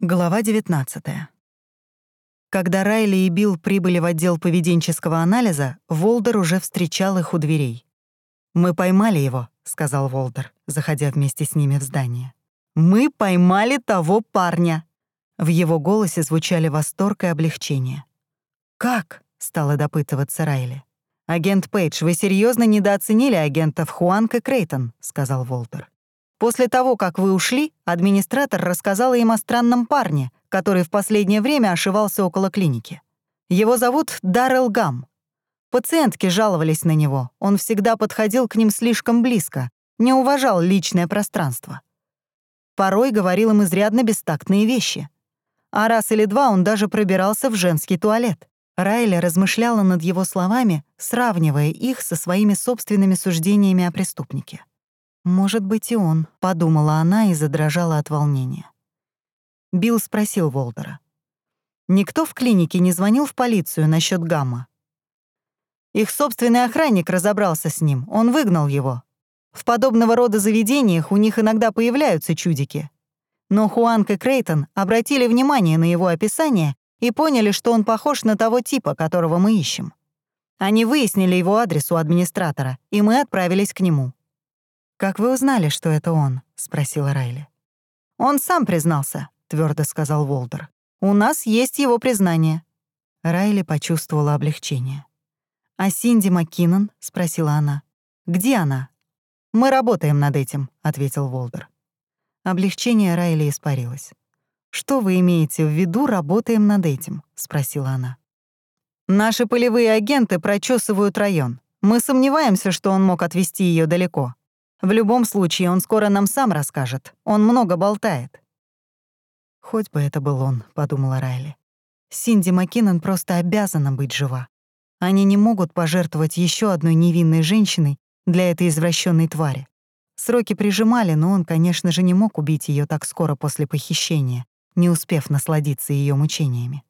Глава 19. Когда Райли и Билл прибыли в отдел поведенческого анализа, Волдер уже встречал их у дверей. «Мы поймали его», — сказал Волдер, заходя вместе с ними в здание. «Мы поймали того парня!» В его голосе звучали восторг и облегчение. «Как?» — стала допытываться Райли. «Агент Пейдж, вы серьезно недооценили агентов Хуанг и Крейтон», — сказал Волтер. После того, как вы ушли, администратор рассказала им о странном парне, который в последнее время ошивался около клиники. Его зовут Даррел Гам. Пациентки жаловались на него, он всегда подходил к ним слишком близко, не уважал личное пространство. Порой говорил им изрядно бестактные вещи. А раз или два он даже пробирался в женский туалет. Райли размышляла над его словами, сравнивая их со своими собственными суждениями о преступнике. «Может быть, и он», — подумала она и задрожала от волнения. Билл спросил Волдера. «Никто в клинике не звонил в полицию насчет Гамма?» Их собственный охранник разобрался с ним, он выгнал его. В подобного рода заведениях у них иногда появляются чудики. Но Хуанг и Крейтон обратили внимание на его описание и поняли, что он похож на того типа, которого мы ищем. Они выяснили его адрес у администратора, и мы отправились к нему. «Как вы узнали, что это он?» — спросила Райли. «Он сам признался», — твердо сказал Волдер. «У нас есть его признание». Райли почувствовала облегчение. «А Синди Маккинон?» — спросила она. «Где она?» «Мы работаем над этим», — ответил Волдер. Облегчение Райли испарилось. «Что вы имеете в виду, работаем над этим?» — спросила она. «Наши полевые агенты прочесывают район. Мы сомневаемся, что он мог отвезти ее далеко. В любом случае, он скоро нам сам расскажет. Он много болтает». «Хоть бы это был он», — подумала Райли. «Синди Маккинон просто обязана быть жива. Они не могут пожертвовать еще одной невинной женщиной для этой извращенной твари. Сроки прижимали, но он, конечно же, не мог убить ее так скоро после похищения, не успев насладиться ее мучениями.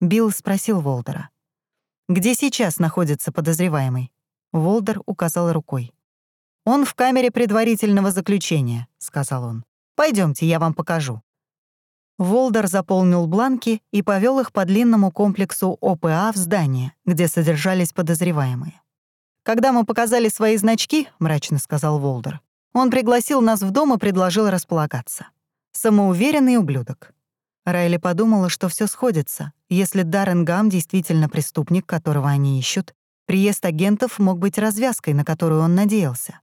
Билл спросил Волдера. «Где сейчас находится подозреваемый?» Волдер указал рукой. «Он в камере предварительного заключения», — сказал он. Пойдемте, я вам покажу». Волдер заполнил бланки и повел их по длинному комплексу ОПА в здание, где содержались подозреваемые. «Когда мы показали свои значки», — мрачно сказал Волдер, он пригласил нас в дом и предложил располагаться. Самоуверенный ублюдок. Райли подумала, что все сходится. Если Даррен Гам действительно преступник, которого они ищут, приезд агентов мог быть развязкой, на которую он надеялся.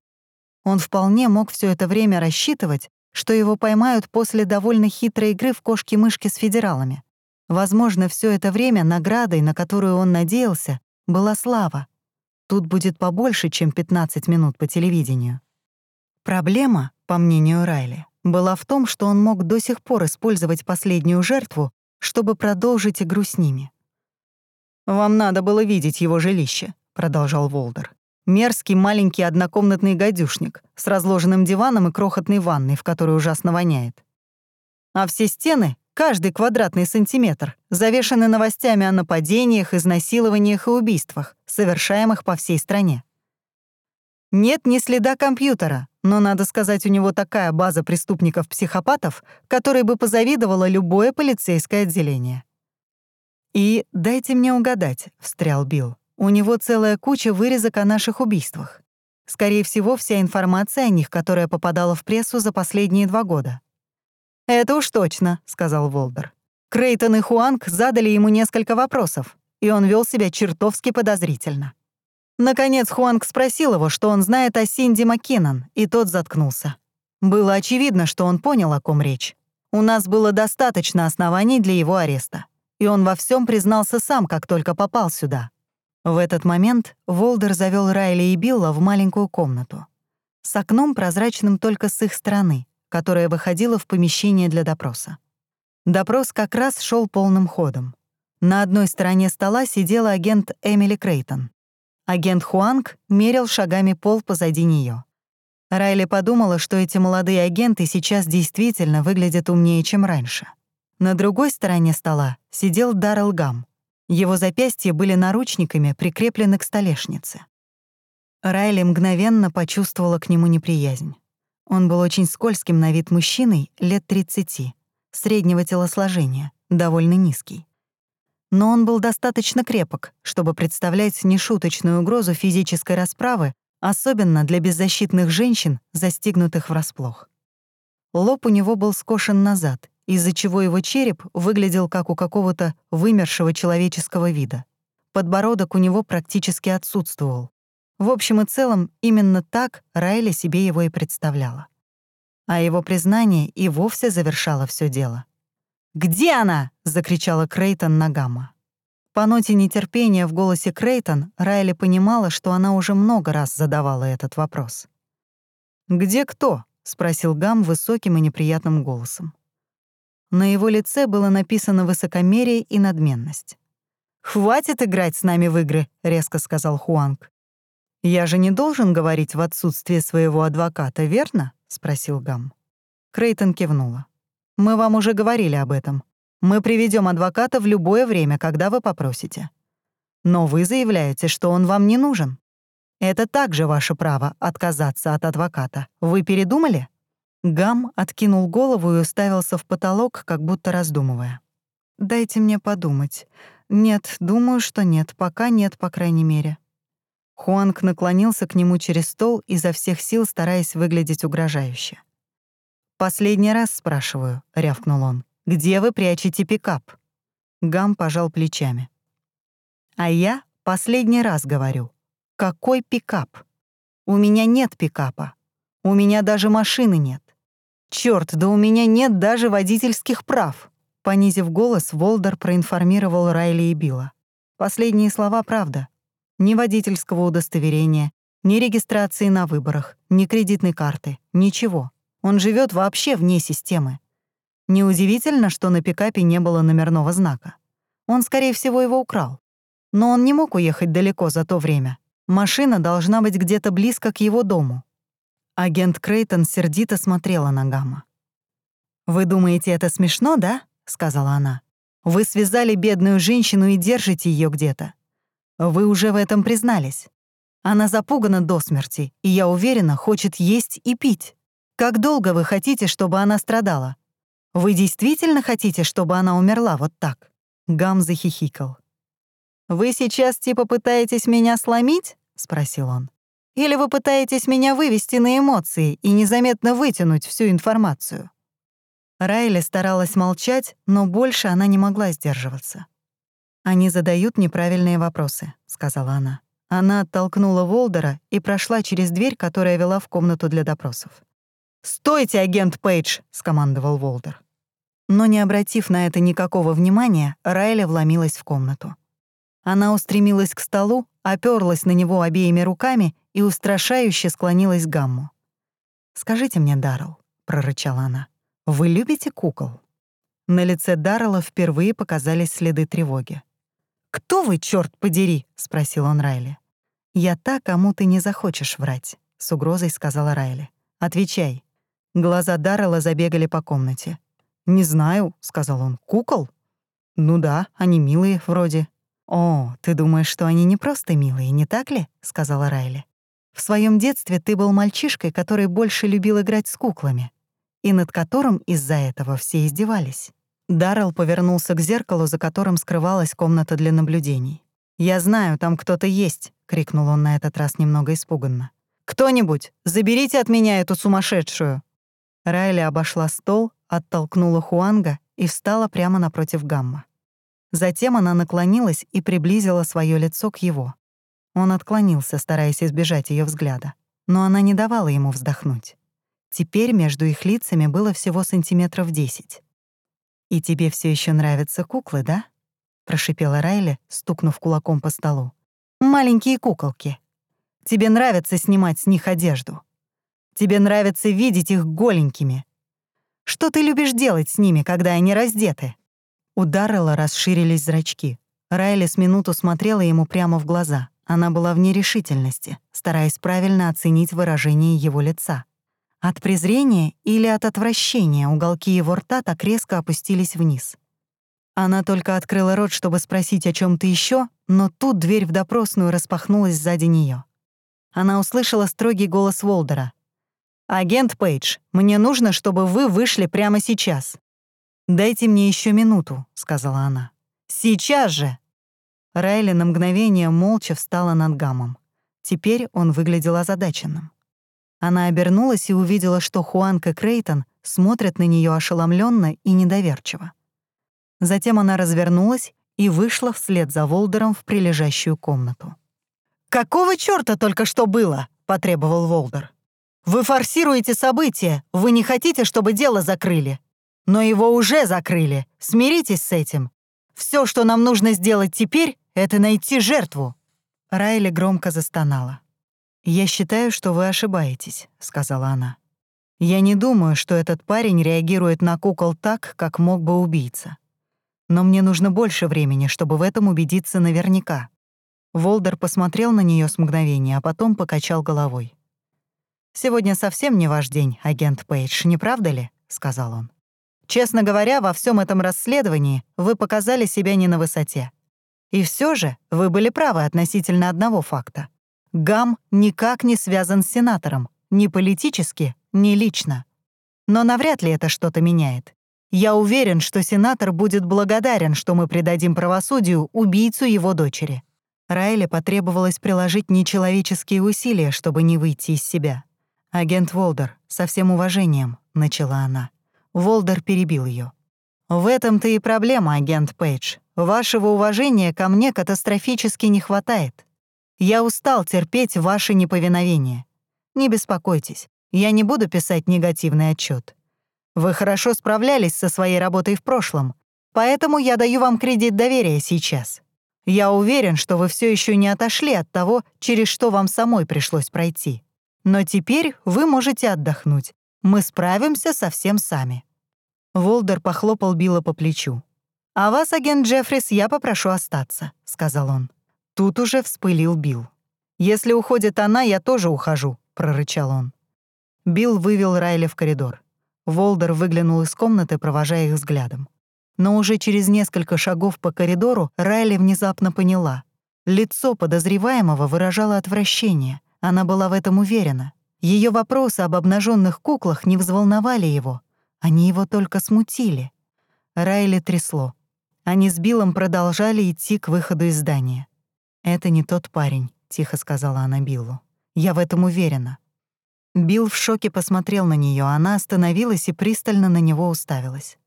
Он вполне мог все это время рассчитывать, что его поймают после довольно хитрой игры в кошки-мышки с федералами. Возможно, все это время наградой, на которую он надеялся, была слава. Тут будет побольше, чем 15 минут по телевидению. Проблема, по мнению Райли, была в том, что он мог до сих пор использовать последнюю жертву, чтобы продолжить игру с ними. «Вам надо было видеть его жилище», — продолжал Волдер. Мерзкий маленький однокомнатный гадюшник с разложенным диваном и крохотной ванной, в которой ужасно воняет. А все стены, каждый квадратный сантиметр, завешаны новостями о нападениях, изнасилованиях и убийствах, совершаемых по всей стране. Нет ни следа компьютера, но, надо сказать, у него такая база преступников-психопатов, которой бы позавидовало любое полицейское отделение. «И дайте мне угадать», — встрял Билл. У него целая куча вырезок о наших убийствах. Скорее всего, вся информация о них, которая попадала в прессу за последние два года. «Это уж точно», — сказал Волдер. Крейтон и Хуанг задали ему несколько вопросов, и он вел себя чертовски подозрительно. Наконец Хуанг спросил его, что он знает о Синди Маккинон, и тот заткнулся. Было очевидно, что он понял, о ком речь. У нас было достаточно оснований для его ареста. И он во всем признался сам, как только попал сюда. В этот момент Волдер завел Райли и Билла в маленькую комнату. С окном, прозрачным только с их стороны, которая выходила в помещение для допроса. Допрос как раз шел полным ходом. На одной стороне стола сидела агент Эмили Крейтон. Агент Хуанг мерил шагами пол позади нее. Райли подумала, что эти молодые агенты сейчас действительно выглядят умнее, чем раньше. На другой стороне стола сидел Даррел Гам — его запястья были наручниками, прикреплены к столешнице. Райли мгновенно почувствовала к нему неприязнь. Он был очень скользким на вид мужчиной, лет 30, среднего телосложения, довольно низкий. Но он был достаточно крепок, чтобы представлять нешуточную угрозу физической расправы, особенно для беззащитных женщин, застигнутых врасплох. Лоб у него был скошен назад, из-за чего его череп выглядел как у какого-то вымершего человеческого вида. Подбородок у него практически отсутствовал. В общем и целом, именно так Райли себе его и представляла. А его признание и вовсе завершало все дело. «Где она?» — закричала Крейтон на Гамма. По ноте нетерпения в голосе Крейтон Райли понимала, что она уже много раз задавала этот вопрос. «Где кто?» — спросил Гам высоким и неприятным голосом. На его лице было написано высокомерие и надменность. «Хватит играть с нами в игры», — резко сказал Хуанг. «Я же не должен говорить в отсутствие своего адвоката, верно?» — спросил Гам. Крейтон кивнула. «Мы вам уже говорили об этом. Мы приведем адвоката в любое время, когда вы попросите. Но вы заявляете, что он вам не нужен. Это также ваше право отказаться от адвоката. Вы передумали?» Гам откинул голову и уставился в потолок, как будто раздумывая. «Дайте мне подумать. Нет, думаю, что нет. Пока нет, по крайней мере». Хуанг наклонился к нему через стол, изо всех сил стараясь выглядеть угрожающе. «Последний раз спрашиваю», — рявкнул он. «Где вы прячете пикап?» Гам пожал плечами. «А я последний раз говорю. Какой пикап? У меня нет пикапа. У меня даже машины нет. Черт, да у меня нет даже водительских прав!» Понизив голос, Волдер проинформировал Райли и Билла. Последние слова — правда. Ни водительского удостоверения, ни регистрации на выборах, ни кредитной карты, ничего. Он живет вообще вне системы. Неудивительно, что на пикапе не было номерного знака. Он, скорее всего, его украл. Но он не мог уехать далеко за то время. Машина должна быть где-то близко к его дому. Агент Крейтон сердито смотрела на Гамма. «Вы думаете, это смешно, да?» — сказала она. «Вы связали бедную женщину и держите ее где-то. Вы уже в этом признались. Она запугана до смерти, и, я уверена, хочет есть и пить. Как долго вы хотите, чтобы она страдала? Вы действительно хотите, чтобы она умерла вот так?» Гам захихикал. «Вы сейчас типа пытаетесь меня сломить?» — спросил он. Или вы пытаетесь меня вывести на эмоции и незаметно вытянуть всю информацию?» Райли старалась молчать, но больше она не могла сдерживаться. «Они задают неправильные вопросы», — сказала она. Она оттолкнула Волдера и прошла через дверь, которая вела в комнату для допросов. «Стойте, агент Пейдж!» — скомандовал Волдер. Но не обратив на это никакого внимания, Райли вломилась в комнату. Она устремилась к столу, оперлась на него обеими руками и устрашающе склонилась Гамму. «Скажите мне, Даррелл», — прорычала она, — «вы любите кукол?» На лице Даррелла впервые показались следы тревоги. «Кто вы, черт подери?» — спросил он Райли. «Я та, кому ты не захочешь врать», — с угрозой сказала Райли. «Отвечай». Глаза Даррелла забегали по комнате. «Не знаю», — сказал он. «Кукол?» «Ну да, они милые вроде». «О, ты думаешь, что они не просто милые, не так ли?» — сказала Райли. В своем детстве ты был мальчишкой, который больше любил играть с куклами, и над которым из-за этого все издевались. Даррелл повернулся к зеркалу, за которым скрывалась комната для наблюдений. «Я знаю, там кто-то есть», — крикнул он на этот раз немного испуганно. «Кто-нибудь, заберите от меня эту сумасшедшую!» Райли обошла стол, оттолкнула Хуанга и встала прямо напротив Гамма. Затем она наклонилась и приблизила свое лицо к его. Он отклонился, стараясь избежать ее взгляда, но она не давала ему вздохнуть. Теперь между их лицами было всего сантиметров десять. «И тебе все еще нравятся куклы, да?» — прошипела Райли, стукнув кулаком по столу. «Маленькие куколки. Тебе нравится снимать с них одежду. Тебе нравится видеть их голенькими. Что ты любишь делать с ними, когда они раздеты?» У Даррелла расширились зрачки. Райли с минуту смотрела ему прямо в глаза. Она была в нерешительности, стараясь правильно оценить выражение его лица. От презрения или от отвращения уголки его рта так резко опустились вниз. Она только открыла рот, чтобы спросить о чем то еще, но тут дверь в допросную распахнулась сзади нее. Она услышала строгий голос Волдера. «Агент Пейдж, мне нужно, чтобы вы вышли прямо сейчас». «Дайте мне еще минуту», — сказала она. «Сейчас же!» Райли на мгновение молча встала над гамом. Теперь он выглядел озадаченным. Она обернулась и увидела, что Хуанка Крейтон смотрят на нее ошеломленно и недоверчиво. Затем она развернулась и вышла вслед за Волдером в прилежащую комнату. «Какого чёрта только что было?» — потребовал Волдер. «Вы форсируете события, вы не хотите, чтобы дело закрыли. Но его уже закрыли, смиритесь с этим. Все, что нам нужно сделать теперь, это найти жертву». Райли громко застонала. «Я считаю, что вы ошибаетесь», — сказала она. «Я не думаю, что этот парень реагирует на кукол так, как мог бы убийца. Но мне нужно больше времени, чтобы в этом убедиться наверняка». Волдер посмотрел на нее с мгновения, а потом покачал головой. «Сегодня совсем не ваш день, агент Пейдж, не правда ли?» — сказал он. «Честно говоря, во всем этом расследовании вы показали себя не на высоте. И все же вы были правы относительно одного факта. Гам никак не связан с сенатором, ни политически, ни лично. Но навряд ли это что-то меняет. Я уверен, что сенатор будет благодарен, что мы придадим правосудию убийцу его дочери. Райле потребовалось приложить нечеловеческие усилия, чтобы не выйти из себя. «Агент Волдер, со всем уважением», — начала она. Волдер перебил ее. «В этом-то и проблема, агент Пейдж. Вашего уважения ко мне катастрофически не хватает. Я устал терпеть ваше неповиновение. Не беспокойтесь, я не буду писать негативный отчет. Вы хорошо справлялись со своей работой в прошлом, поэтому я даю вам кредит доверия сейчас. Я уверен, что вы все еще не отошли от того, через что вам самой пришлось пройти. Но теперь вы можете отдохнуть. Мы справимся со всем сами». Волдер похлопал Билла по плечу. «А вас, агент Джеффрис, я попрошу остаться», — сказал он. Тут уже вспылил Билл. «Если уходит она, я тоже ухожу», — прорычал он. Билл вывел Райли в коридор. Волдер выглянул из комнаты, провожая их взглядом. Но уже через несколько шагов по коридору Райли внезапно поняла. Лицо подозреваемого выражало отвращение. Она была в этом уверена. Ее вопросы об обнаженных куклах не взволновали его. Они его только смутили. Райли трясло. Они с Биллом продолжали идти к выходу из здания. «Это не тот парень», — тихо сказала она Биллу. «Я в этом уверена. Билл в шоке посмотрел на нее, она остановилась и пристально на него уставилась.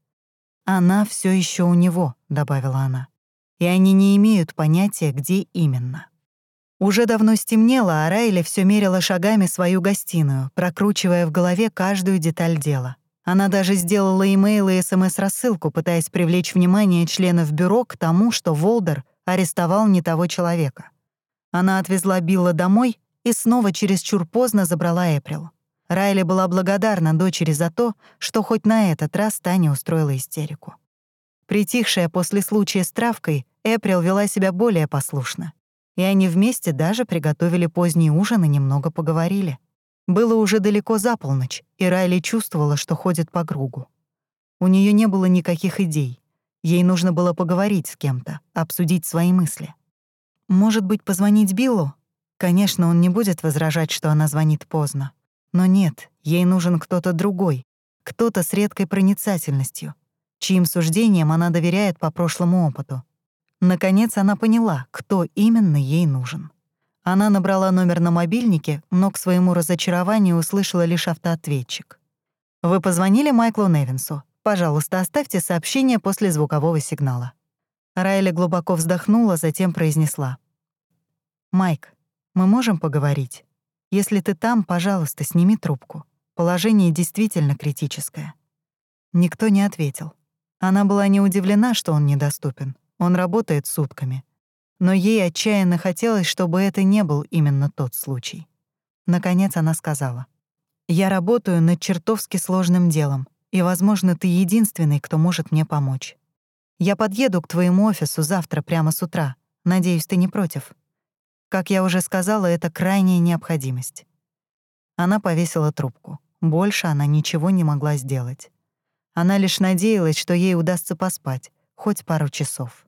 «Она все еще у него», — добавила она. «И они не имеют понятия, где именно». Уже давно стемнело, а Райли все мерила шагами свою гостиную, прокручивая в голове каждую деталь дела. Она даже сделала имейл и СМС-рассылку, пытаясь привлечь внимание членов бюро к тому, что Волдер арестовал не того человека. Она отвезла Билла домой и снова чересчур поздно забрала Эприл. Райли была благодарна дочери за то, что хоть на этот раз Таня устроила истерику. Притихшая после случая с травкой, Эприл вела себя более послушно. И они вместе даже приготовили поздний ужин и немного поговорили. Было уже далеко за полночь, и Райли чувствовала, что ходит по кругу. У нее не было никаких идей. Ей нужно было поговорить с кем-то, обсудить свои мысли. Может быть, позвонить Биллу? Конечно, он не будет возражать, что она звонит поздно. Но нет, ей нужен кто-то другой, кто-то с редкой проницательностью, чьим суждениям она доверяет по прошлому опыту. Наконец она поняла, кто именно ей нужен. Она набрала номер на мобильнике, но к своему разочарованию услышала лишь автоответчик. «Вы позвонили Майклу Невинсу. Пожалуйста, оставьте сообщение после звукового сигнала». Райли глубоко вздохнула, затем произнесла. «Майк, мы можем поговорить? Если ты там, пожалуйста, сними трубку. Положение действительно критическое». Никто не ответил. Она была не удивлена, что он недоступен. Он работает сутками. Но ей отчаянно хотелось, чтобы это не был именно тот случай. Наконец она сказала. «Я работаю над чертовски сложным делом, и, возможно, ты единственный, кто может мне помочь. Я подъеду к твоему офису завтра прямо с утра. Надеюсь, ты не против?» Как я уже сказала, это крайняя необходимость. Она повесила трубку. Больше она ничего не могла сделать. Она лишь надеялась, что ей удастся поспать, хоть пару часов.